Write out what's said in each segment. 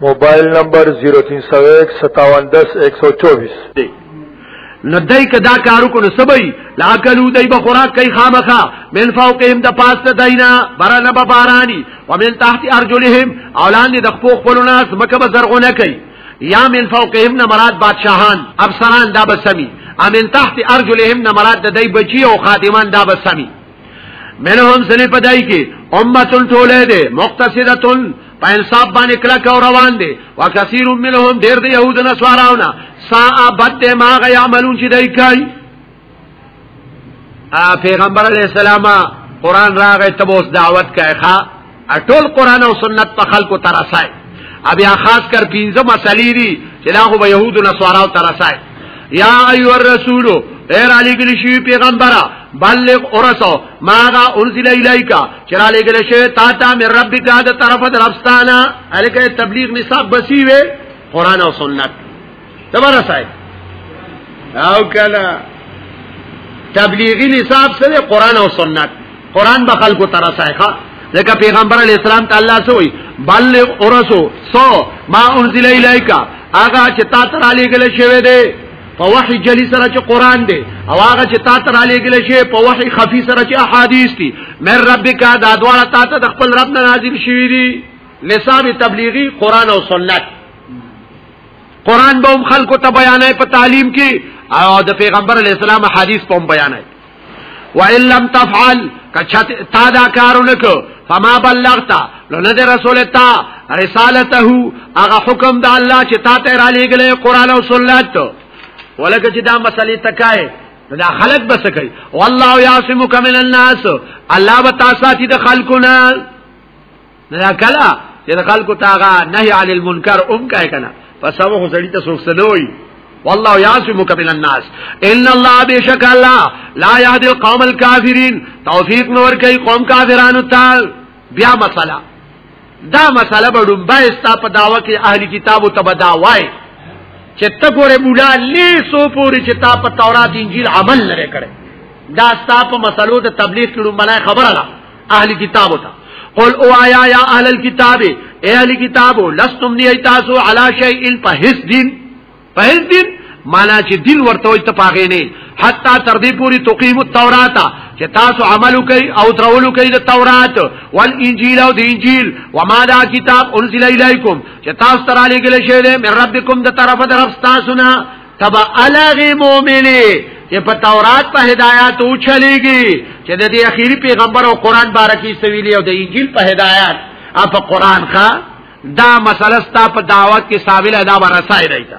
موبایل نمبر 03015710124 دی لدای کدا کارو کو نسبای لا کلو دای به خوراک کای خامخه من فوقهم د پاست داینا برنه به بارانی ومن تحت ارجلهم اولان د خپل خپل ناس مکه به زرغونه کای یا من فوقهم نه مراد بادشاہان افسران دا بسمی امن تحت ارجلهم نه مراد د دای بچی او خادمان دا بسمی منهم سنی پدای کی امتن ټوله ده مقتصدتن په انصاف باندې کلک او روان دي وکثیر منهم ډیر دی يهود نسواراونه سا بد ما غ يعملون چې دای کوي پیغمبر علی السلام قران راغې تبوس دعوت کوي ښا ټول قران او سنت په خلکو ترسای بیا خاص کر پنځه مسلې دي چې دا خو به يهودو نصاراو ترسای یا ایو الرسول ایر علی گلی شوی پیغمبره بلغ اورسو ماغا انزل الیکا چرا علی گلی شوی تا تا من رب کا د طرف درفستانا الکه تبلیغ نصاب بسی وی قران او سنت تبارا صاحب او کلا تبلیغی نصاب سره قران او سنت قران به خلکو تر صحیحه ځکه پیغمبر علی السلام ته الله سوې بلغ اورسو سو ما انزل الیکا هغه چې تا تر علی ګل شوی دی په وحی جلی سره چې قران دی او هغه چې تا تر علی ګل شوی په وحی خفی سره چې احادیث دي مې ربک دا دواړه تا ته د خپل رب نه نازل شوی دي نصاب تبلیغی قران او سنت قران به هم خلکو ته بیانای په تعلیم کې او د پیغمبر علی السلام حدیث په بیانای و ان لم تفعل کچت تا دا کارونه کو فما بلغتا نو نه د رسول تا رسالته هغه حکم د الله چې تا ته را لېګلې قران او سنت ولکه چې دا مسلې تکای دا خلق بس کوي والله یعصمک من الناس الله بتاساتی د خلقونه نه کلا چې خلکو ته هغه نهي عن المنکر اوم کوي کنه پس هغه خو سړی ته سوک سنوي والله يعصمك من الناس ان الله بشك الله لا يهدي القوم الكافرين توفيق نور کوي قوم کافرانو ته بیا مسله دا مسله به ډومبه استا په داوا کې اهلي کتابو ته بداوای چې ته ګوره مولا لیسو پوری چې تا په تورات انجیل عمل نه کړي دا ستا په مسلو د تبلیغ کړو ملای خبره ده اهل کتاب ته قل او آیا یا اهل الكتاب اے اهل کتاب لستم نی تاسو علی شیء په هیڅ دین په هیڅ دین مانا چې دین ورته وي ته پاغې نه حتا تر دې پوری تقیم التورات چې تاسو عمل کوي او ترولو کوي د تورات وال انجیل او د انجیل و ما دا کتاب انزل الیکم چې تاسو تر علی ګل شه دې من ربکم د طرفه در تاسو نه تبا الغی مومنی چې په تورات په هدایت او چلیږي چې د دې اخیری پیغمبر او قران بارکی سویلی او د انجیل په هدایت او په قران ښا دا مسله ستا په دعوت کې ساویل ادا ورسای دی تا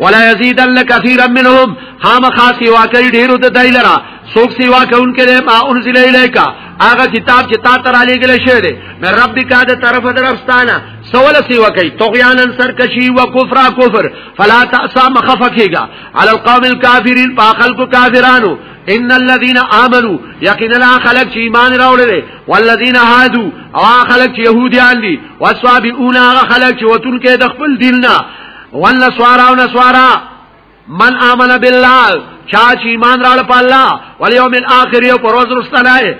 ولا یزیدن کثیرا منهم خام خاص سیوا کوي ډیرو د دای لرا سوک سیوا کوونکې له ما انزل الیکا هغه کتاب چې تا تر علی ګل شه دی مې رب دې کا د طرف درفستانه سوال سیوا کوي طغیانن سرکشی و کفر کفر فلا تاسا مخفکیگا علی القوم الكافرین پا خلق کافرانو ان الذين امنوا يقينا خلق چې ایمان راوړل والذین هادو او خلق چې يهوديان دي واسوابئون خلق چې وتون کې د خپل دین نه والنصارى او نصارا من امن بالله چا چې ایمان راړ په الله ول یوم الاخر یو پروز رستلای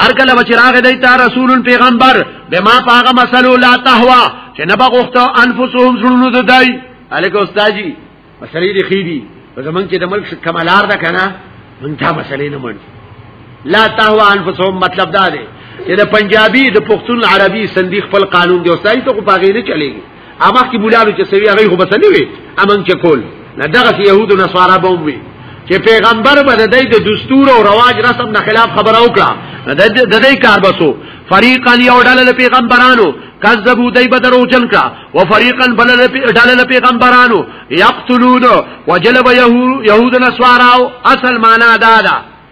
هر کله چې راغی دی ته رسول پیغمبر به ما پاغه مسلو لا تهوا چې نه بغوخته انفسهم زړونو د دای الکه استادجی مسلې دي خېدي زمونږ کې د ملک کمالار ده کنه مونږ دا مسلې نه مونږ لا تهوا انفسهم مطلب دا دی چې د پنجابي د پښتون عربي سندي خپل قانون دی او سړی ته په غیره چلےږي هغه کې بولالو چې سوي هغه خو بس نه وي امن چې کول نه دغه يهودو نصارا به وي چې پیغمبر به د دې د دستور او رواج رسم نه خلاف خبره وکړه د دې کار بسو فریقا یو ډله پیغمبرانو کذبو دای بدر او جن کا و فریقا بل ډله پیغمبرانو یقتلون وجلب یهود نسواراو اصل معنا دادا دا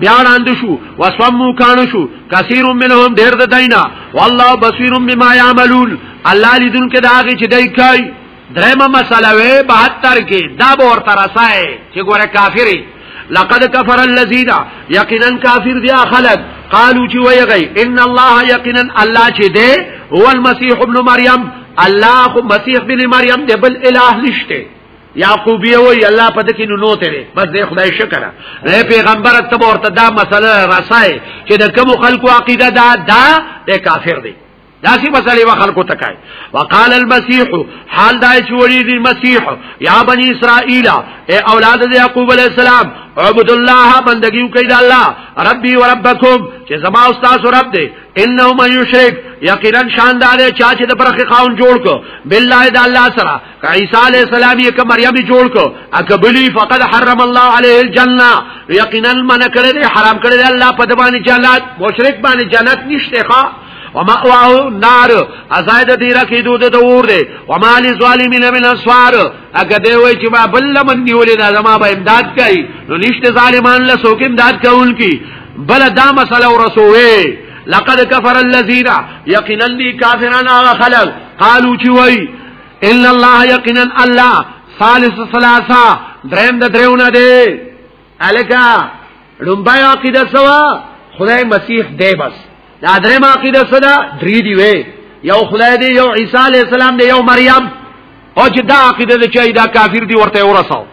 بیا وړاند شو وسمو کان شو کثیر منهم ډیر د دینا والله بصیر بما یعملون الله لیدون کې داږي چې دای کوي درېمه مسله وې 72 کې دا به ورته رسای چې ګوره کافری لقد كفر الذين يقينا كافر دي خلق قالوا چې ويغي ان الله يقينا الله چې دي هو المسيح ابن مريم الله مسيح بن مريم دي بل اله نشته یعقوبی وی الله په دکی نو نوته دی بس دی خدای شکر نه پیغمبر ته ورته دا مسله رسای چې د کوم خلکو عقیده دا دا د کافر دی داسی مسئلے و خلقو تکای وقال المسیح حال دای چوری دی مسیح یا بنی اسرائیل اے اولاد دی یعقوب علیہ السلام عبد الله بندگیو کید الله ربی و ربکم چې زما استاد رب دی انه من یشرک یقینا شاندار چا چې د پرخ خاون جوړ کو بالله د الله سره عیسی علیہ السلام یې که مریم جوړ کو اکبلی فقد حرم الله علیه الجنه یقینا من کړی دی حرام کړی دی الله په دبانی جنت مشرک باندې جنت نشته ښا وما اوه نار ازاید دی را کی دود د اور دی وما للظالمین من اسوار اګه دی وای چې ما بل من نیولې دا زما به امداد کوي نو نشته ظالمان له سوک امداد کول کی بل دا مسله ورسوي لقد كفر الذين يقينا لي كافرون على خلق قالوا چوي ان الله یقینا الله ثالث ثلاثه دریم د دریونه دی الکا لومبای عقیده سوا خدای مسیح دی بس دا دریم عقیده سدا درې دی وی یو خدای دی یو عیسی علی السلام دی یو مریم او چې دا عقیده چې دا کافر دی ورته ورساو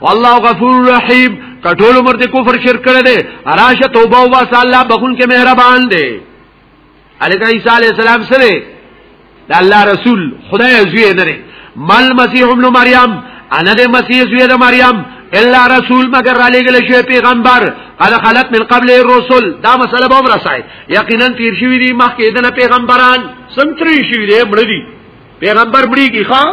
والله غفور رحیم کټول عمر دې کفر شرک کړی دی راشه توبه او واسه الله بخون کې مهربان دی علیه عیسی علی السلام سره د الله رسول خدای زوی نه لري مل مسیح ابن مریم انا د مسیح زوی د مریم الا رسول مگر را لګل شوی پیغمبر قد خلت من قبل الرسل دا مسله به ورسای یقینا تیر شوی دی مخکې د پیغمبران سنتری شوی دی مړ دی پیغمبر مړیږي ښا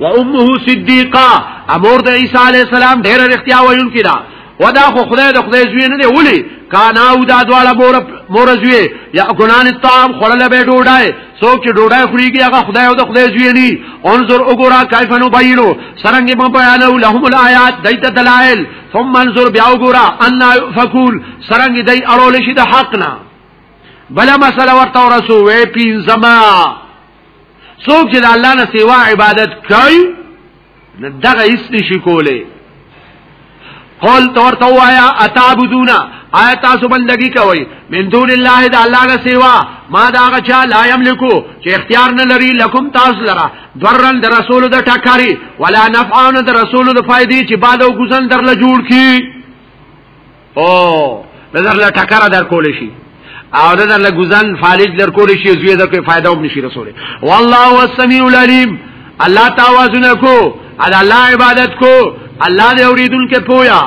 و امه صدیقه امور د عیسی علی السلام ډیره اختیا ویون کړه ودا خو خدای د خدای زوی نه دی ولی کانا او دا دواړه مور مور زوی یا ګنان الطعام خړل به ډوډای څوک چې ډوډای خوريږي هغه خدای او د خدای زوی نه انظر وګورا کیف نو بینو سرنګ مې بیانو لهم الایات دایت دلائل ثم انظر بیا وګورا ان فقول سرنګ دای اړول شي د حق نه بلا مسله ورته ورسو وې پین زما څوک چې د الله نه سیوا عبادت کوي نه دغه هیڅ نشي کولی قول تور تو آیا اتعبدونا آیا تاسو بندگی کوي من دون الله د الله غ سیوا ما دا غ چا لا یملکو چې اختیار نه لري لکم تاسو لرا درن د رسول د ټکاری ولا نفعون د رسول د فائدې چې بعد او ګزن درله جوړ کی او نظر له ټکر در کول شي او نظر له ګزن فالج در کول شي زوی در کوي فائدہ هم نشي رسوله والله هو السميع العليم الله تعاوذنا کو ادا الله عبادت کو الله دې اوریدون کې پویا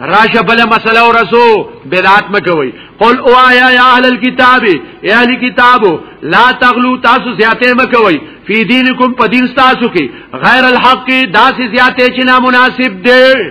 راشه بل مسله او رسو بدعت مکوي قل او آیا یا اهل الكتاب یا اهل کتابو لا تغلو تاسو زیاته مکوي فی دینکم پدین تاسو کې غیر الحق داسې زیاته چې نامناسب دی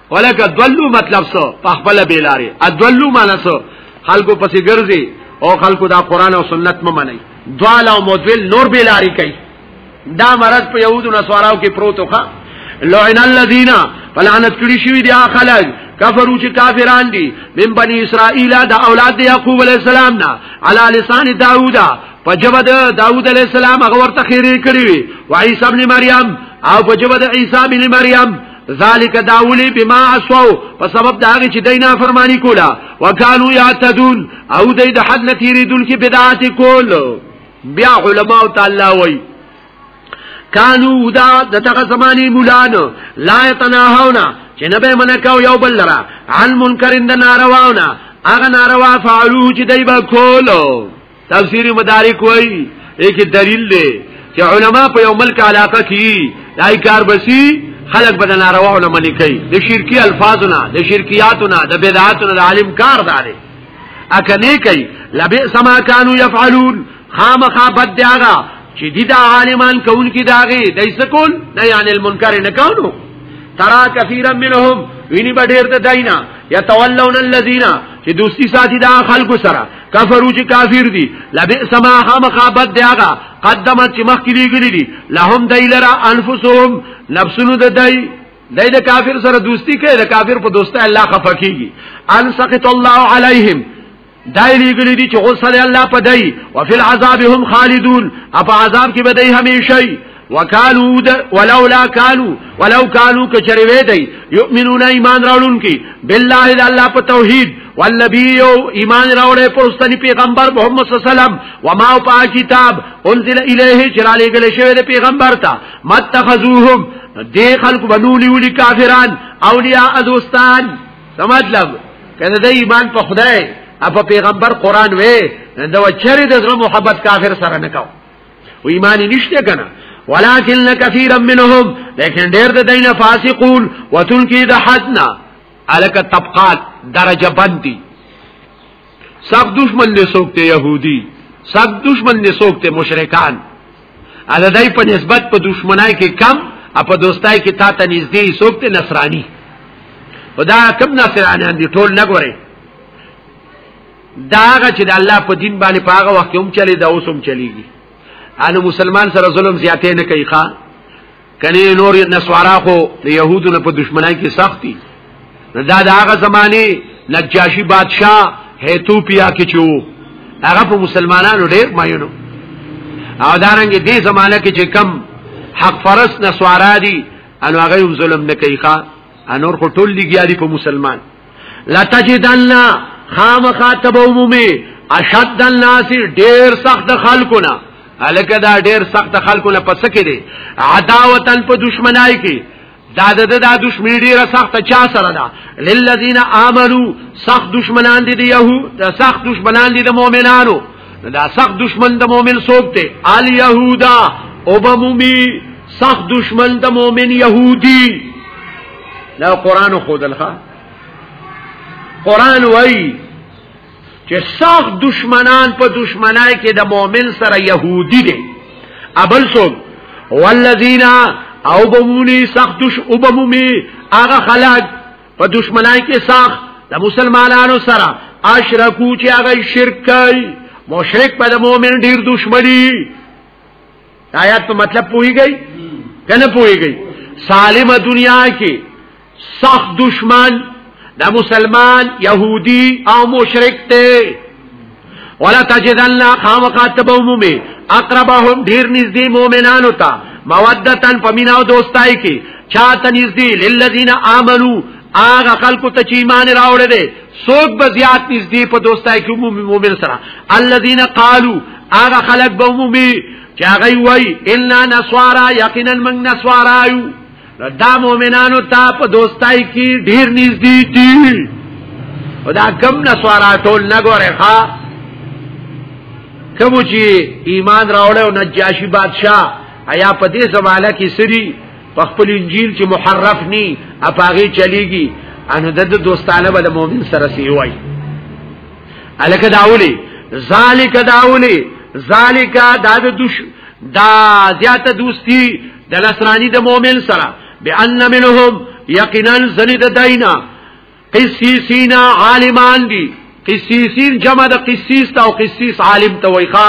ولکه دولو مطلب سو په خپل بیلاری ادولو معنی سو خلکو پسې ګرځي او خلکو دا قران او سنت ممنه دوال او مدول نور بیلاری کوي دا مرض په يهودو نصاراو کې پروتوخه لعن الذين فلعنت کړي شوی دي خلک کفرو چې کافران دي من بني اسرائيل دا اولاد دي يعقوب عليه السلام نه على لسان داوود په جبد داوود عليه السلام هغه ورته خيري کړی وي وعيسى ابن مريم او په جبد عيسى ابن مريم ذالک داولی بما اسو په سبب دا چې دای نه فرمانی کولا وکانو یعتدون او دای د حد نتیریدون کې بدعات کول بیا علماء تعالی وای کانو دا دغه زمانی مولانو لا تناهونا چې نه به منکاو یو بل لرا عن منکرین د نارواونا هغه ناروا فعلو چې دای به کولو تفسیر مدارک وای ایک دلیل دی چې علما په یو ملک علاقه کې دای کار بسی خلق بد ناروا علما نه کوي د شرکی الفاظونه د شرکیاتونه د بدعاتونه د عالم کار دار اکه نه کوي لبئ سما كانوا يفعلون خامخا بد دیغه چې دي د عالمان کون کې داغه دای سکول نه یعنی المنکر نه کونو ترا کثیرا منهم ویني بډیر د داینا یتولون الذین چې دوستی ساتي دا خلکو سره کفرو چې کافر دي لبئس ما خامخابت دی هغه قدمت چې مخکې لګلې دي لهم دیلرا انفسهم نفسونو د دای دای د کافر سره دوستی کوي د کافر په دوستۍ الله خفقيږي ان سقط الله عليهم دای لګلې دي چې غصه الله په دای او فل عذاب هم خالدون اپ عذاب کې به دای همیشئ وکالو ولولا کالو ولو کالو کچری وې دی یؤمنون ایمان راولون کی بالله الا الله په توحید والنبی ایمان راوړې پر استنی پیغمبر محمد صلی الله علیه وسلم وما پا کتاب انزل الیه چراله ګل شوی د پیغمبر ته متخذوهم دی خلق بنولی ولی کافران اولیاء دوستان سمجلب کله د ایمان په خدای اپ پیغمبر قران وې دا چری د محبت کافر سره نکاو و ایمان نشته کنه ولكن كثيرا منهم لیکن ډیر د دینه فاسقون وتلکی د حدنا الک طبقات درجه بندي سخت دشمن نه سوکته يهودي سخت دشمن نه سوکته مشرکان ا د دای په نسبت په دشمنای کې کم ا په دوستای کې تا ته نږدې سوکته نصرانی خدا کم نصرانیان دي ټول نه ګوري دا هغه چې د الله په دین باندې په هغه وخت کې هم چلی دا اوس هم چلیږي ان مسلمان سره ظلم زیاتې نه کوي ښا کني نور نسوارا خو د يهودو نه په دشمنای کې سختي دا د هغه زماني نجاشي بادشاه هیتوپیا کې چې وو هغه په مسلمانانو ډېر ماینو او دارنګ دې زمانہ کې چې کم حق فرس نسوارا دي انو هغه ظلم نه کوي ښا انور خو ټول لګیا دي په مسلمان لتجدن خامخا تبومومی اشد الناس ډیر سخت خلقونه الکه دا ډیر سخت خلقونه پس کې دي عداوتن په دشمنای کې دا د دا دشمنی ډیره سخت چا سره ده للذین آمنو سخت دشمنان دي د یهود سخت دشمنان دي د مؤمنانو دا سخت دشمن د مؤمن څوک دی ال یهودا او بمومی سخت دشمن د مؤمن یهودی دا قران خو دلخه قران وای چې سخت دشمنان په دشمنای کې د مؤمن سره يهودي دي ابل سو والذین او بمونی سخت دش او بمومی هغه خلق په دشمنای کې سخت د مسلمانانو سره اشرکو چې هغه شرک کوي مشرک په مؤمن ډیر دشمنی آیات په مطلب پوهیږي کنه پوهیږي سالم دنیا کې سخت دشمن دا مسلمان يهودي او مشرک ته ولا تجدن خامقاتب عمومي اقربهم ډیر نږدې مؤمنانو ته مودتن پمینا او دوستای کې چاته نږدې للذین آمنو آغا خلقو ته چې ایمان راوړې دي سوک به زیات نږدې په دوستای کې عمومي مؤمن سره الذين قالوا هغه خلق به عمومي چې هغه وای ان نسوارا یقینا من نسوارا یو دا مؤمنانو ته په دوستای کې ډیر نږدې دي او دا کم نسوارا ټول نه ګوره ښا کوم چې ایمان راوړ او نجاشي بادشاه آیا په دې زمانہ کې سری په خپل انجیل کې محرف ني اپاغه چلیږي انو د دوستانه بل مؤمن سره سی وای الک داولی ذالک داولی ذالک دا د دوش دا زیاته دوستی د لسرانی د مؤمن سره بان منهم یقینا زنی د داینا قسیسین عالمان دي قسیسین جمع د قسیس او قسیس عالم ته وایخه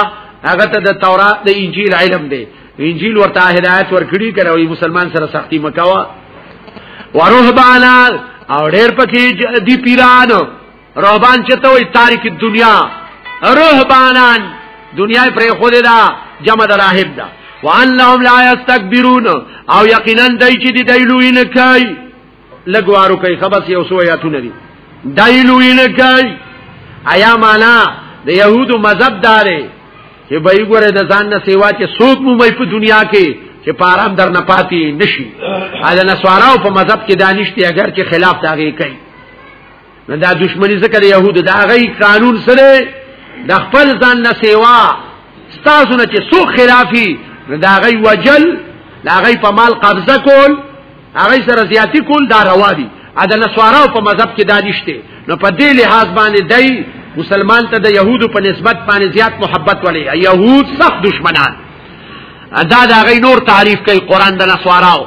هغه ته د تورات د انجیل علم دی انجیل ورته هدایت ورکړي کړه وي مسلمان سره سختی مکوا ورهبانا او ډېر پکې دی پیران رهبان چې ته وي تاریخ دنیا رهبانان دنیا پر خود دا جمع د راهب دا وان لهم لا یستكبرون او یقینا دای چې دی دایلوین کوي لګوارو کوي خبس یو سو یا تونه دي دایلو نه کوي ایا معنا د يهودو مذهب داري چې به یې ګوره د ځان نه سیوا چې څوک مو په دنیا کې چې پارام در نه پاتې نشي اله نسواراو په مذهب کې دانشتي اگر چې خلاف داږي کوي نه دا دشمنی ذکر يهود دا غي قانون سره د خپل ځان نه سیوا ستاسو نه چې سو خلافي نه دا غي وجل دا غي په مال قبضه کول هغه سره زیاتی کول دا روا دي ا د نسوارو په مذهب کې دا نشته نو په دې لحاظ باندې دای مسلمان ته د يهودو په نسبت باندې زیات محبت ولې يهود سخت دشمنان دا دا غي نور تعریف کوي قران د نسواراو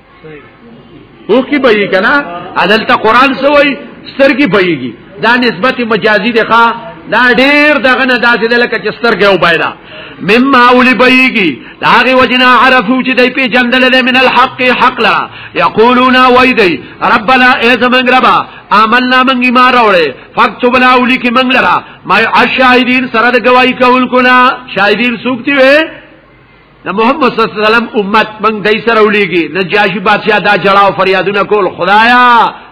او کی بهي کنه عدل ته قران سوی سترګي بهيږي دا نسبت مجازي ده ښا دا ډیر دغه نه داسې د لکه چې سترګې او بایدا مما اولی بېږي داغه وجنا عرفو چې دای په جندل له من الحق حق لا یقولون وای دی ربنا ای زمنګ ربا عملنا من ما راوړې فكتبنا اولی کې منګ لرا ما الشاهدین سره د گواہی کول کنا شاهدین سوکتی وې د محمد صلی الله علیه وسلم امت موږ دای سره ولېږي نجاشي بادشاہ دا جړاو فریادونه کول خدایا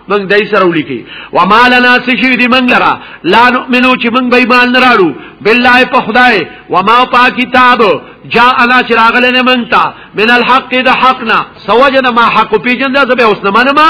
موږ دای سره ولېږي و مالنا سشي دي موږ لرا لا نؤمنو چې موږ به ایمان نراړو بالله په خدای و ما په کتاب جاء انا چراغ لنه موږ ته من الحق د حقنا سوجنا ما حق پیجن دا زبې اوس نه منما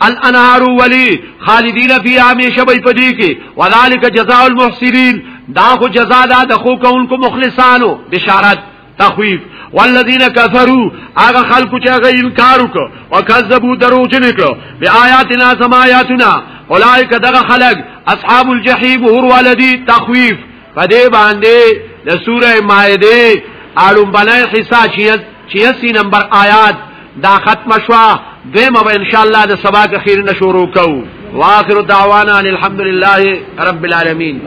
الانهار ولی خالدین فی همیشه به پدی کې وذالک جزاء المحسنین دا خو جزاء ده د خو کوونکو مخلصانو بشارت تخویف والذین کفروا هغه خلکو چې هغه انکار وکړ او کذبوا دروژن کړ بیا آیاتنا سمایاتنا اولئک دغه خلق اصحاب الجحیم هو ولدی تخویف پدې باندې د سوره مائده اړم بنای حصہ چې چې اسی نمبر آیات دا ختم شوا دیمه به ان شاء الله د سبا کې خیر نشورو کو واخر دعوانا ان الحمد لله رب العالمین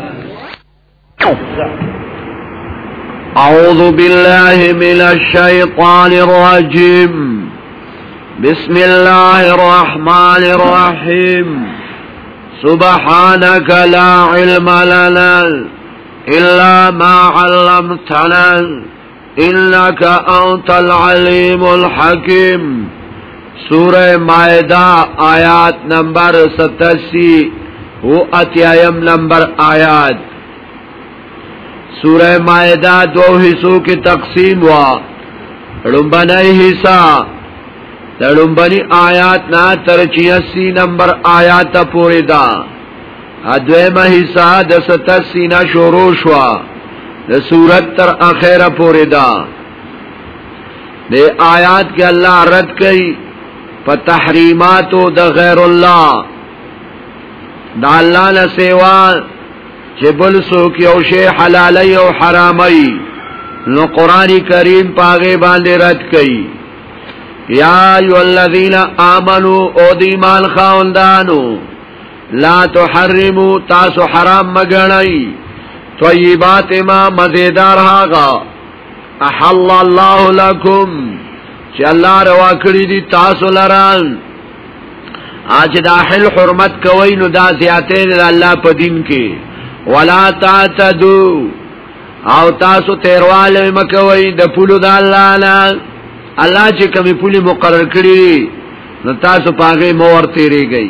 اعوذ بالله من الشیطان الرجیم بسم الله الرحمن الرحیم سبحانك لا علم لنا إلا ما علمتنا انك انت العليم الحكيم سوره مائده آیات نمبر 87 او اتیایم نمبر آیات سوره مائده دو حصو کې تقسیم وا لومبنای حصہ د لومبني آیات نه تر 86 نمبر آیات پورې ده ادویمه حصہ د ستر سینا شروع شوا د صورت تر اخره پورې دا د آیات کې الله رد کوي په تحریماتو د غیر الله د الله نه سیوا چې بل څوک یو شی حلالي او حرامي نو قران کریم پاغه باندې رد کوي یا ایو الذین آمنو او د ایمان خاوندانو لا تحرمو تاسو حرام مګنئ طیبات ما مزیدار هاغه احل الله لكم چې الله روا کړی دي تاسو لران اج دا حل حرمت کوي نو دا زیاته د الله په دین کې ولا تعتدو او تاسو تیرواله مکوي د پولو د الله نه الله چې کومې پولې مقرر کړې نو تاسو پاګې مور تیریږئ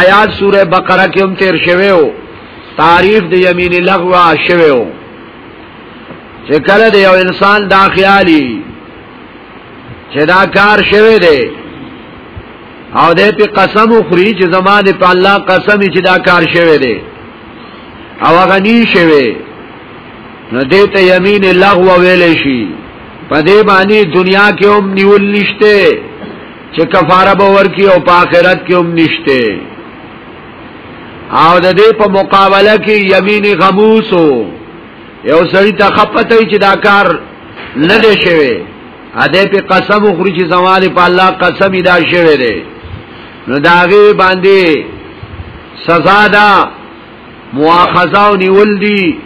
آیات سوره بقره کې هم تیر شوی او تعریف د یمین لغوا شوی او چې کله د یو انسان دا خیالي چې دا کار شوی دی او دې په قسم خوري چې زمانه په الله قسم چې دا کار شوی دی او غنی شوی نو دې ته یمین لغو ویل شي په دې باندې دنیا کې هم نیول نشته چې کفاره به ورکی او په آخرت کې هم نشته او د دې په مقابله کې یمین غموسو یو سړی ته خپته چې دا کار نه دی شوی ا دې په قسم خوري چې زموږ په الله قسم دا شوی دی نو داغه باندې سزا ده مواخذه او نیول دي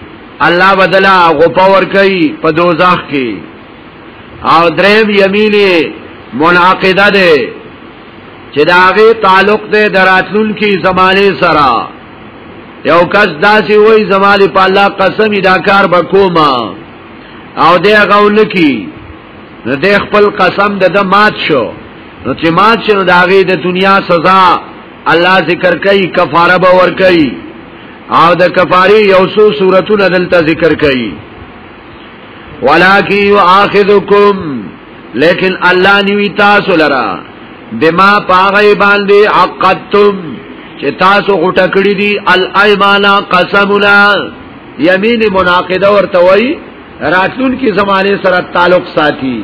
الله بدلا غپور کوي په دوزخ کې او دریم یمینی منعقده ده چې دا غي تعلق ده دراتلون کی زمانه سره یو کس داسې وای زمانه په الله قسم دا کار بکوما او دې غول کی نو د خپل قسم د د مات شو نو چې مات شنو د هغه د دنیا سزا الله ذکر کوي کفاره به ور کوي او د کفاره یو څو صورتونه دلته ذکر کوي ولکن یؤاخذکم لیکن الله نیوی تاسو لرا بما پاغی باندې عقدتم چې تاسو غټه کړی دي الایمانا قسمنا یمین مناقضه ورته وای راتلون کی زمانه سره تعلق ساتي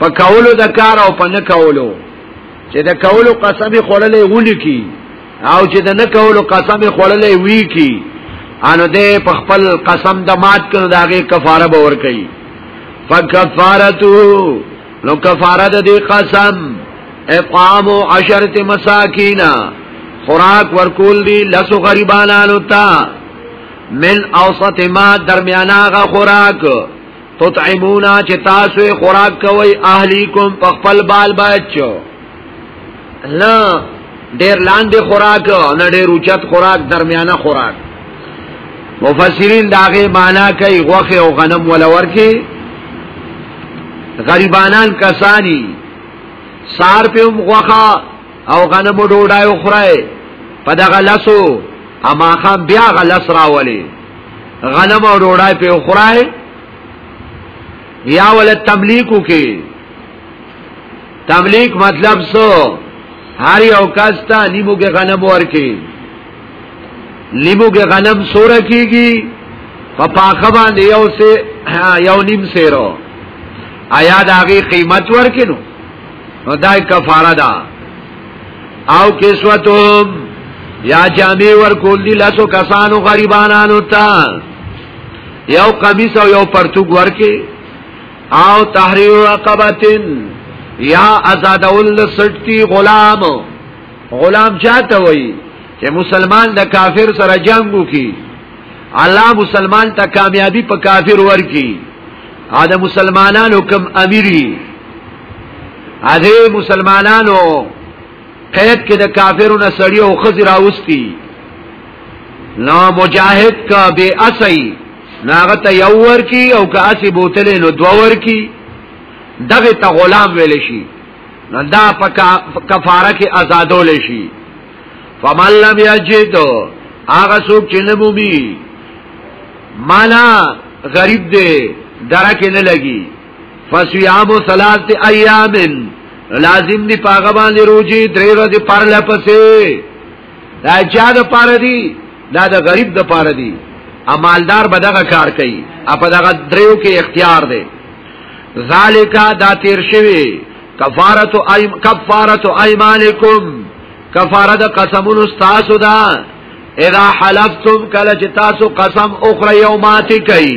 په کولو د کار او په نه کولو چې د کولو قسم خورلې ولي کی او چې د نه کولو قسم خړلې وی کی انو دې په خپل قسم د مات کړه داغه کفاره به ور کوي فکفارتو نو کفاره د دې قسم اقام عشرت مساکینا خوراک ورکول دی لسو غریبانانو تا من اوسط ما درمیانا غا خوراک تطعمونا چه تاسو خوراک کوئی اهلیکم پخپل بال بچو نه ډیر لاندې خوراک نه ډیر اوچت خوراک درمیانه خوراک مفسرین داغه معنا کوي غوخه او غنم ولور کې غریبانان کسانی سار په غوخه او غنم ډوډۍ او خره په دغه لاسو اما خام بیا غلس راولي غنم او ډوډۍ په خره یا ول تملیکو کې تملیک مطلب سو هر یو کس ته لیمو کې غنم ورکي لیمو کې غنم سور کیږي په پاخه باندې یو سه یو نیم سیرو آیا دا غي قیمت ورکینو نو دا کفاره ده او کسوتهم یا جامع ورکول دی لاسو کسانو غریبانانو ته یو قمیص او یو پرتوګ ورکي او تحریر رقبتن یا ازادول سټی غلام غلام چاته وای چې مسلمان د کافر سره جنگ وکي الله مسلمان ته کامیابی په کافر ورکی ا د مسلمانانو کم امیری ا د مسلمانانو قید کې د کافرو نه سړی او خزر اوستی نو مجاهد کا بے اسی ناغه ته یو ورکی او که اسی بوتلې نو دو ورکی دغه ته غلام ویل شي نو دا په کفاره کې آزادول شي فمن لم یجد هغه څوک چې نه بوبي مالا غریب دی درکه نه لګي فصيام ثلاث ايام لازم دی پاغه باندې روزي درې ورځې پر لپسې دا چا د پاره دی دا د غریب د پاره دی امالدار به دغه کار کوي اپ دغه دریو کې اختیار دی ذالکا دا تیر شوی کفارت ایم کفارت ایمانکم کفاره د قسمونو تاسو دا اذا حلفتم کله چې تاسو قسم اخرى یومات کوي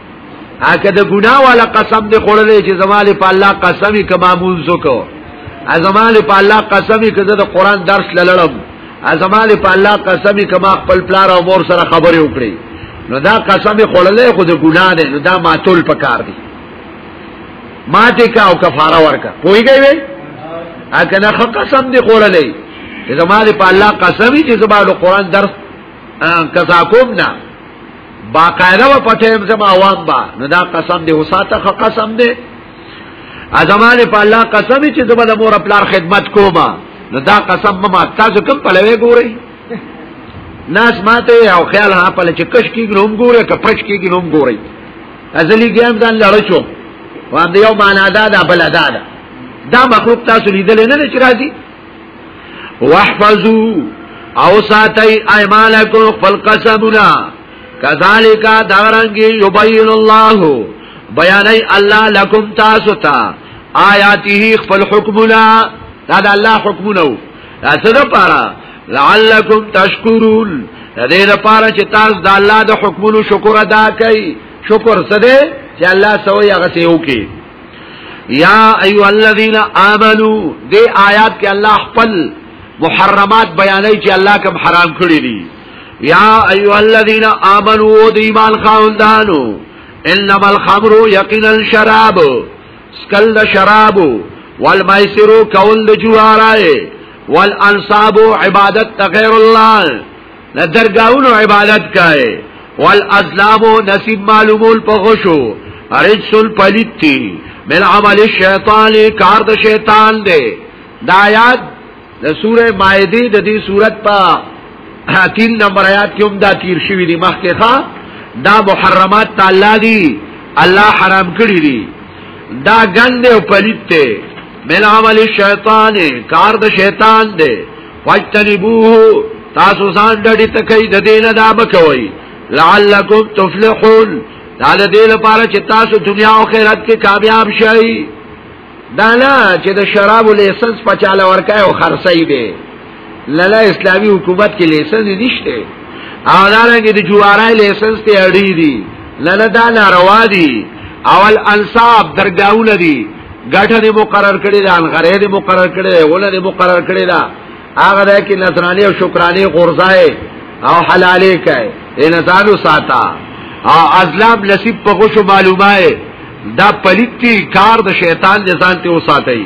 اګه د ګناه والا قسم دې خورلې چې زماله په الله قسمي کما مونږو کو ازماله په الله قسمي کده د قران درس لړم ازماله په الله قسمي کما خپل پلار او مور سره خبرې وکړي نو دا قسم خورلې خو د ګناه نه نو دا ماتول پکار دي ماته کا او کفاره ورکا پويږي وي اګه نه قسم دې خورلې زماله په الله قسمي چې زماله قران درس کذا کوم نه باقاعده و پټه زما عوام با نو دا قسم دی وساته خو قسم دی ازمانه په الله قسم چې زما د مور خپل خدمت کوما نو دا قسم ما تاسو کوم په لوي ګوري ناس ماته او خیال نه په لچ کش کیږي نوم ګوري که پرچ کیږي نوم ګوري ازلی ګیم ځان لړچو وان دی یو معنا دا دا بل دا دا مخلوق تاسو لیدل نه چې راځي واحفظو او ساتي ايمانکم خپل قسمنا کذالک دارنګي يبين الله بیانای الله لکم تاسو ته آیاته خپل حکمنا دا د الله حکمونو تاسو لپاره لعلکم تشکرون د دې لپاره چې تاسو د الله د حکمونو شکر ادا کړئ شکر څه دی چې الله سوې هغه څه وکړي یا ایو الذین آمنو دې آیات کې الله خپل محرمات بیانوي چې الله کوم حرام کړی دي یا ایو الذین آمنو د ایمان خاوندانو انما الخمر یقینا الشراب سکل د شراب والمیسر کول د جوارای والانصاب عبادت غیر الله د درگاونو عبادت کائے والازلامو نصیب معلومول پا خوشو رجسل پلیت تی من عمل الشیطان کار د شیطان دے دا آیات د سوره مائده د دې صورت په 3 نمبر آیات کې هم دا تیر شوی دی مخکې ښا دا محرمات تعالی دی الله حرام کړی دی دا ګند او پلیت ته من عمل الشیطان کار د شیطان دی فاجتنبوه تاسو ځان ډډی تکي د دینه دا بکوي لعلکم تفلحون دا د دې لپاره چې تاسو دنیا او آخرت کې کامیاب شئ دا نه چې د شراب لیسنس په چاله ورکای او خرڅي دي لله اسلامی حکومت کې لیسنس نشته او دارنګه د جوارای لایسنس ته اړی دي نه نه دا ناروا دي اول انصاف درگاونه دي ګټه دې مقرر کړی دا غره دې مقرر کړی دا غول دې مقرر کړی دا هغه ده کې نصرانی او شکرانی غرزای او حلالې کوي دې نه ځانو ساته او ازلام نصیب په غوشو معلومه دا پلیتی کار د شیطان ځان ته وساتای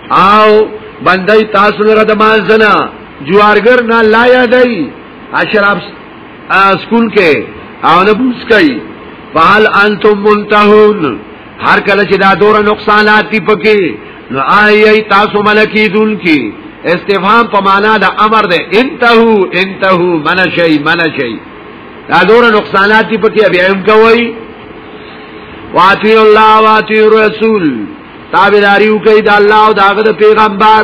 او بندای تاسو لره د مانځنه جوارګر نه لا یادای اشراب سکول کې او نه بوسکای فال انتم منتهون هر کله چې دا دور نقصانات دی پکې نو آی تاسو ملکی دن کی استفهام په معنا د امر ده انتهو انتهو منشی منشی دا دور نقصانات دی پکې بیا هم کوي واتی الله واتی رسول تابعداریو کوي د الله او داغه د پیغمبر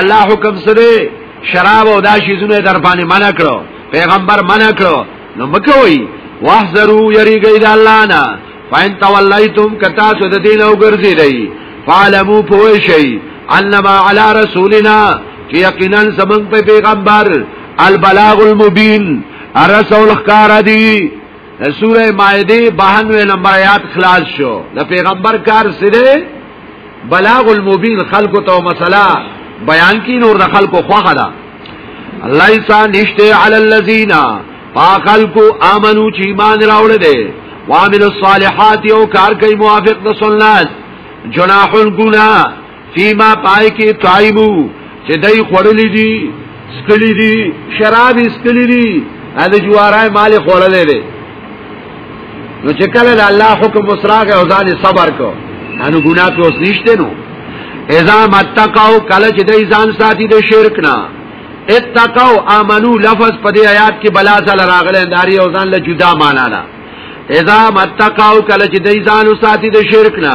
الله حکم سره شراب او دا شیزونه در باندې منع کړو پیغمبر منع کړو نو مکوئ واحذروا یریږئ د الله نه فین تولیتم کتا سو د دین او ګرځي دی فعلمو پوه شي انما علی رسولنا چې یقینا سمنګ په پیغمبر البلاغ المبین الرسول خکار دی د سوره مائده 92 نمبر آیات خلاص شو د پیغمبر کار سره بلاغ المبین خلق تو مسله بیان کی نور د خلق خوخه ده الله ایسا نشته علی الذین فخلق امنو چې ایمان راوړل دي وعمل الصالحات او کار کوي موافق د سنت جناح الگنا فيما پای کې طعيمو چې دای خورلې دي سکلی دي شراب سکلی دي د جوارای مال خورلې دي نو چې کله د الله حکم وسراغه او ځان صبر کو انو ګناه په اوس نشته نو اذا متقاو کله چې د ځان ساتي د شرک نه اتقاو امنو لفظ په دې آیات کې بلا زل راغله انداري او ځان له جدا معنا نه اذا متقاو کله چې د ځان ساتي د شرک نه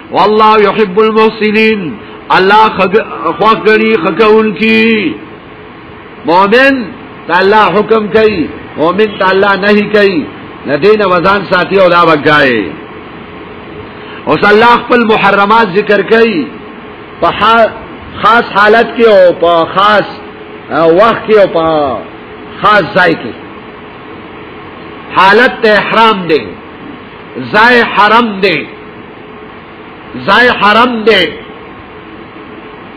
والله يحب المحسنين الله خوښ غني خکون کی مؤمن تعالی حکم کوي مؤمن تعالی نهي کوي ندین وزن ساتي او دا وګای او صلی الله خپل محرمات ذکر کوي په خاص حالت کې او په خاص وخت کې او په خاص ځای کې حالت احرام دی زای حرم دے زای حرم دے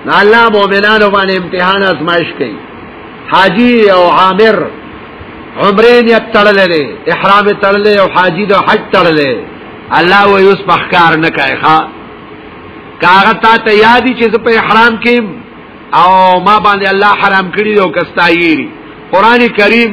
نا اللہ مومنانو بان امتحان ازمائش کئی حاجی او عامر عمرے نیت تڑلے لے احرام تڑلے او حاجی دو حج تڑلے اللہ و یوس پخکار نکائے خواہ کاغتا تا یادی چیز پہ احرام کیم او ما باندې الله حرام کړی او کستایری قران کریم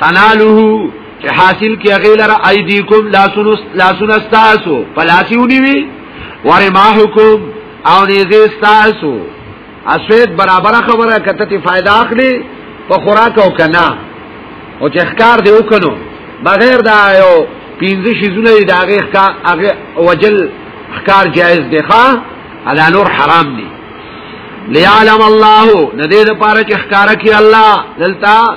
تنالوه چې حاصل کې غیلر ایدیکم لاسونو لاسونو استاسو پلاسیونی وی ورماحکم او نیزه استاسو اسوید برابر خبره کته تی فائدہ اخلي په خوراک او کنا او چې ښکار دی وکنو بغیر دا یو پینځه شیزونه دی دا هغه ښکار هغه وجل ښکار جایز دی ښا ادا نور حرام دی ليعلم الله ندې لپاره چې ښکارا کی الله دلته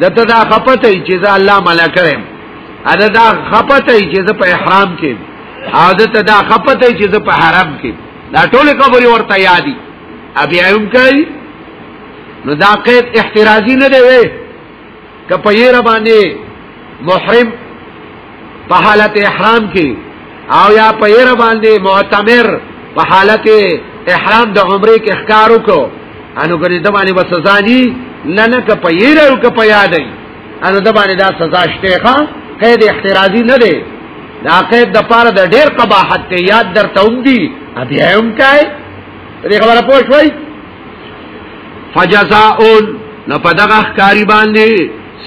دته دا خپته ای چې زه الله ملا کرم ادا دا خپته ای چې زه په احرام کې عادت دا خپته ای چې زه په حرم کې دا ټول خبرې ورته یادي ابي ايوم کوي نو دا قید احترازی نه دی وی که په یې باندې محرم په حالت احرام کې او یا په ير باندې معتمر په حالت احرام د عمره کې ښکار وکړو انو ګنې د باندې به سزا ني نه نه که په ير او که په یاد ای انو د باندې دا سزا شته ښا قید احترازي نه دی دا قید د پاره د ډېر قباحت ته یاد درته هم دي ابي هم کای دې خبره پوه شوي فجزاء نو په دغه ښکاری باندې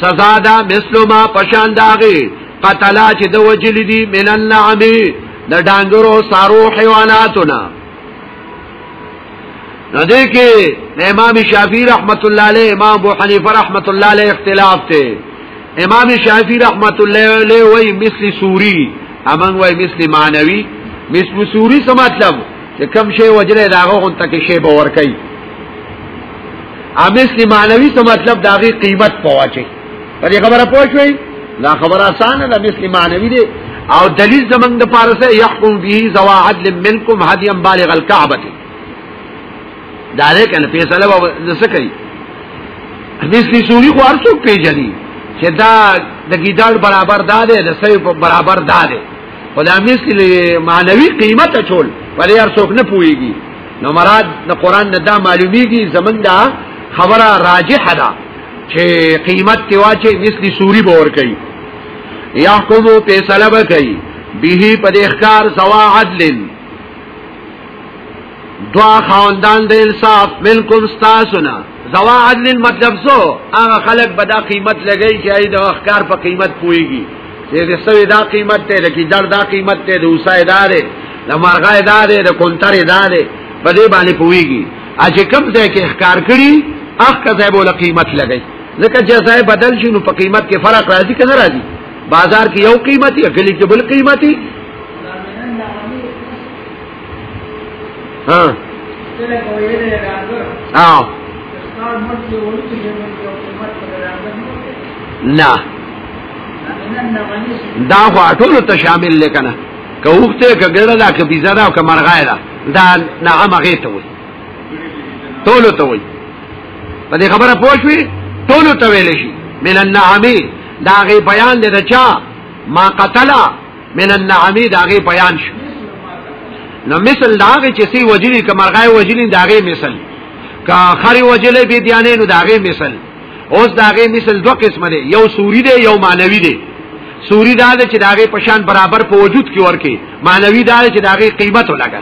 سزا دا مثل ما پشان داغي قتلا چې د وجل دي من النعم د ډانګرو سارو حیواناتنا نو دې کې امام شافعي رحمت الله عليه امام ابو حنیفه رحمت الله عليه اختلاف ته امام شافعي رحمت الله عليه وای مثل سوري امن وای مثل معنوي مثل سوري څه مطلب چې کم شی وجره داغه غون تک شی به ور کوي امثل معنوي څه مطلب داغه قیمت پواچي په دې خبره پوښوي لا خبره اسانه ده مثل معنوي دي او دلیل زمنګ د پارسه يحكم به زوا عدل منکم هديا بالغ الكعبه دا دې کنه فیصله و څه کوي مثل سوري خو ارڅو پیجني چې دا د ګیدړ برابر دا دی د سوي په برابر دا دی خدا مثل معنوي قیمت چول ولې هر څوک نه پويږي نو مراد د قران نه دا معلومیږي زمنګ دا خبره راجحه ده چې قیمت تی واچې مثلی سوري باور کوي يحكم فیصله کوي به په اختیار سوا عدل دوا خواندان د انصاف منکم ستاسونا زوا عدل مطلب سو هغه خلق به دا قیمت لګی چې ای د اخکار په قیمت پويږي چې د سوي دا قیمت ته د کیدار دا قیمت ته د اوسه ادارې د مرغه ادارې د کونتر ادارې په دې باندې پويږي اج کوم ځای کې اخکار کړي اخ کا ځای بوله قیمت لګی ځکه چې ځای بدل شي نو په قیمت کې فرق راځي کنه راځي بازار کې یو قیمتي اکلی کې بل قیمتي ها ها نه دا خو ټول ته شامل لکنه که وخته که ګړه دا که بيزه دا که مرغای دا دا نعم هغه ته وي ټول ته وي په دې خبره پوه شوي ټول ته ویل شي من النعمي دا غي بیان دی دا چا ما قتلا من النعمی داغه بیان شو نو مثل داغه چې سی وجلی کمرغای وجلی داغه مثل کا خری وجلی به دیانه نو داغه مثل اوس داغه مثل دو قسم دی یو سوری دی یو مانوی دی سوری دا چې داغه پشان برابر په وجود کې ورکی مانوی دا چې داغه قیمت ولګا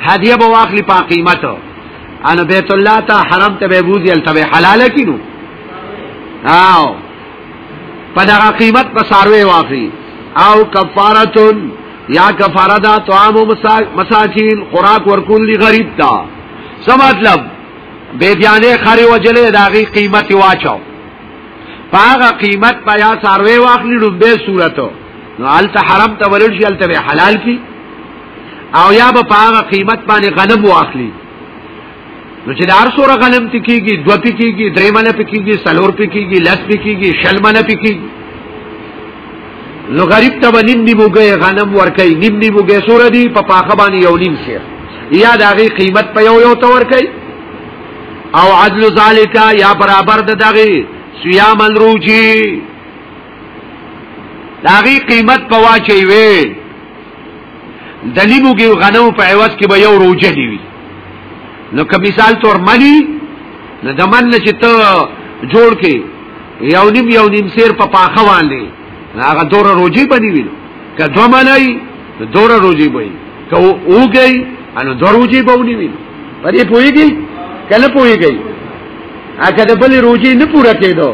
هدیه به واخلی په قیمت ان بیت الله ته حرم ته به بوزي التبه حلال کینو او په دا قیمت په ساروي واخلی او کفارتون یا کفاره دا طعام مساکین خوراک ورکول دی غریب تا څه مطلب بے دیانه خری وجلې داغي قیمت واچو پاغه قیمت پیا ساروي واخلی لومبه صورتو نو الته حرام ته ورل شي الته به حلال کی او یا به پاغه قیمت باندې غنم واخلي نو چې دار سوره غنم تکیږي دو پکیږي درې منه پکیږي سلور پکیږي لس پکیږي شل منه پکیږي نو غریب ته نیم نیموګه غنم ورکي نیم نیموګه سوره دی په پاخه باندې یو نیم شي یا دغه قیمت په یو یو تور کوي او عدل ذالک یا برابر د دغه صيام الروجي داغي قیمت په واچي وي دلیمو کې غنو په عوض کې به یو روجه دی وي نو که مثال تور ملي نو د من چې ته جوړ کې یو نیم یو نیم سیر په پاخه باندې هغه دور روجي بني وي که دو منای دور روجي وي که اوګي انو دور روجي به ونی وي پرې پويږي کله پويږي اګه د بل روجي نه پوره کېدو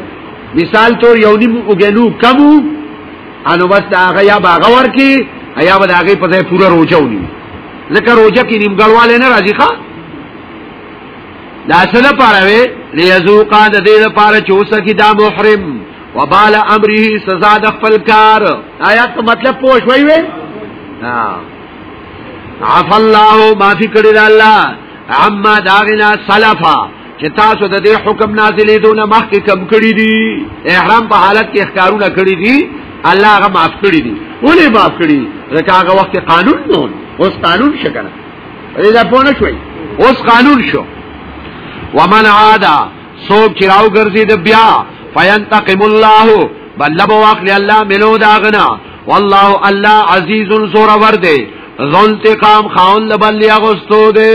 مثال تور یو نیم وګلو کمو انو بس دا هغه یا باغ ورکی یا به دا هغه په ځای پوره روزه ونی ځکه روزه کې نیم ګړواله نه راځي ښا دا سره پاره وی لیذوقا د دې لپاره چې اوسه کې دا محرم وبال امره سزا د خپل کار آیا ته مطلب پوه شوي وي ها عف الله ما فی کړی الله عما داغنا سلفا چې تاسو د دې حکم نازلې دونه مخکې کم کړی دي احرام په حالت کې احکارونه کړی دي الله هغه معاف کړی دي ولې معاف کړی ځکه هغه وخت قانون نو اوس قانون شکنه دې دا پونه شوي اوس قانون شو ومن عادا سوک چراو ګرځي د بیا فینتقم الله بل لبو واخلی الله ملو داغنا والله الله عزیز زور ور دی ذو انتقام خاون لبلی اغستو دی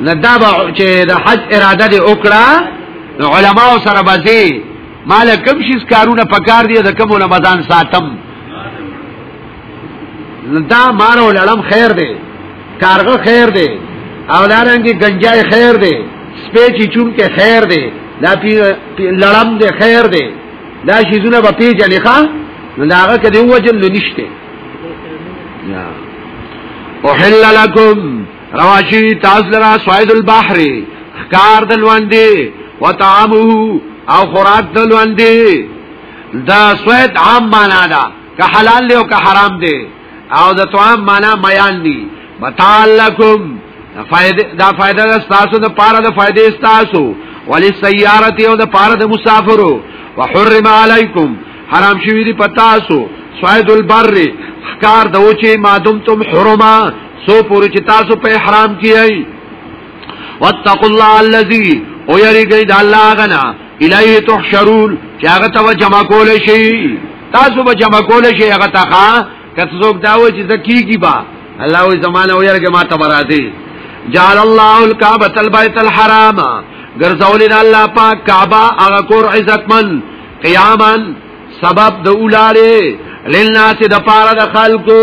نه دا به چې د حج اراده دې وکړه نو علما سره به ځي مال کوم شي کارونه پکار دي د کوم رمضان ساتم دا مارو لړم خیر دی کارغه خیر دی او دارنګي گنجای خیر دی سپېچی چون کې خیر دی دا پی لړم دی خیر دی دا شیزونه به پیجنې ښا نو دا هغه کدی وجل نشته یا احل لکم رواشی تاس لرا سوید البحر خکار دلوان دی و طعامه او خوراک دلوان دی دا سوید عام مانا دا که حلال دی او که حرام دی او د طعام مانا میان دی متاع لکم دا فائدہ دا ستاسو دا پارا دا فائدہ ستاسو ولی سیارتی او دا پارا دا مسافرو وحرم علیکم حرام شوی دی پتاسو سوید البر خکار دوچه مادم تم حرما سو پوری چې تاسو په احرام کې یی واتقوا الله الذي او یریږي د الله غنا الیه تحشرون چې هغه ته جمع کول شي تاسو به جمع کول شي هغه ته ښا کته څوک دا و چې زکیږي با الله وي زمانه ویرګه ما ته براتي جعل الله الكعبه البيت الحرام ګرځولین الله پاک کعبه هغه کور عزتمن قیامن سبب د اولاله لناس د پاره د خلکو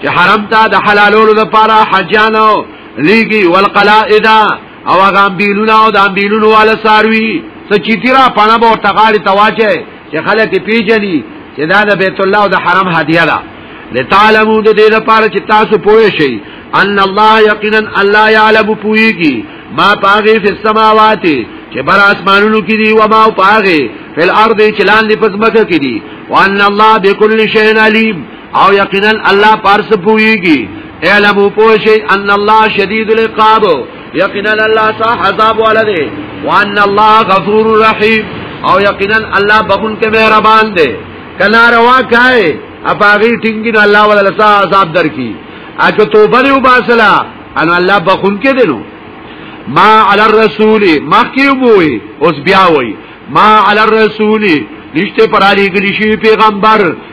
چې حرم ته د حلالولو لپاره حجانو لیږي والقلائد او هغه بیلونه او د بیلونو والا ساروي څه چې تیرا پنه به ورتقاړي تواچه چې خلک پیژني چې دا د بیت الله او د حرم هدیه ده لتعلمو د دې لپاره چې تاسو پوه شئ ان الله یقینا الله یعلم پویږي ما پاغي فی السماوات چې بر اسمانونو کې دي و ما پاغي فی الارض چې لاندې پزمکه کې دي وان الله بكل شیء علیم او یقینا الله پارس پویږي علم پوشي ان الله شدید العقاب یقینا الله صاحب عذاب ولده وان الله غفور رحیم او یقینا الله بخون کې مهربان دی کنا روا کای اپاغي ټینګي نو الله ولا لسا عذاب درکې اګه توبه یو باسلا ان الله بخون کې دینو ما علی الرسول مخکې ووي اوس بیا وای ما علی الرسول نشته پر علی ګلی شي پیغمبر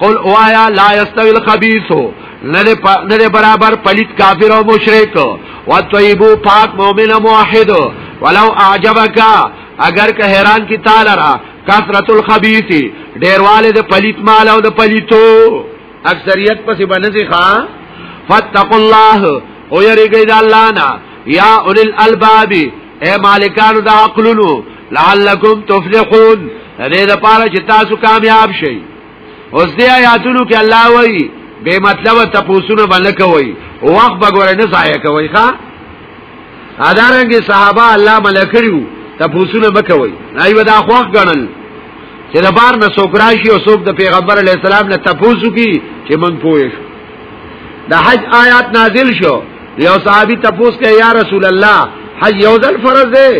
قل اوایا لا یستوی الخبیث نره برابر پلیت کافر او مشرک و طیبو پاک مؤمن موحد ولو اعجبک اگر که حیران کی تعالی را کثرت الخبیث ډیرواله د پلیت مال او د پلیتو اکثریت پسې باندې ښا فتقوا الله او یریږي د الله نه یا اولل الباب اے مالکانو دا عقلونو لعلکم تفلحون دې د پاره چې تاسو کامیاب شئ اوس دې آیاتونو کې الله وایي به مطلب تپوسونه باندې کوي وخت بګور نه ضایع کوي ښا ادارنګي صحابه الله ملکریو تپوسونه بکوي نای ودا خوخ غنل چې د بار نه سوکراشي او سوک د پیغمبر علی السلام نه تپوسو کی چې من پوه شو د حج آیات نازل شو یو صحابي تپوس کوي یا رسول الله حج یو ځل فرض دی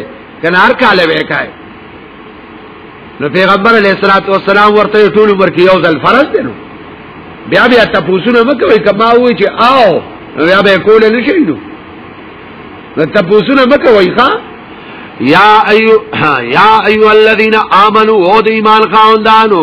کنه هر کال به کوي نو پیغمبر علیه الصلاۃ والسلام ورته ټول عمر کې یو ځل فرض دی نو بیا بیا تپوسونه مکوي کما وای چې آو بیا به کول نه شي نو نو تپوسونه مکوي ښا یا ایو یا ایو الذین آمنو او د ایمان خاوندانو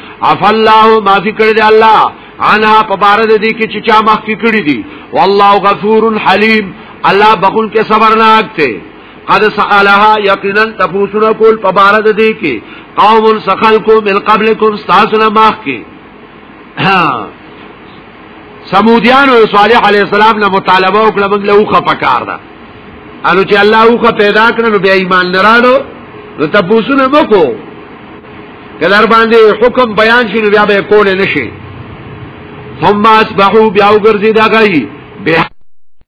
عف الله ما فی کړی دی الله انا په بار د دې کې چې چا مخ کې کړی دی والله غفور حلیم الله بخون کې صبرناک دی قد سالها یقینا تفوسنا کول په بار د دې کې قوم سخلکم من قبلکم استاسنا مخ کې سمودیانو صالح علی السلام نه مطالبه وکړه موږ له اوخه پکار ده انو چې الله اوخه پیدا کړ نو بیا ایمان نرالو نو تاسو نه وکړو کلر باندې حکم بیان شي بیا به کول نشي ثم اصبحوا بیا وګرځي دا غي به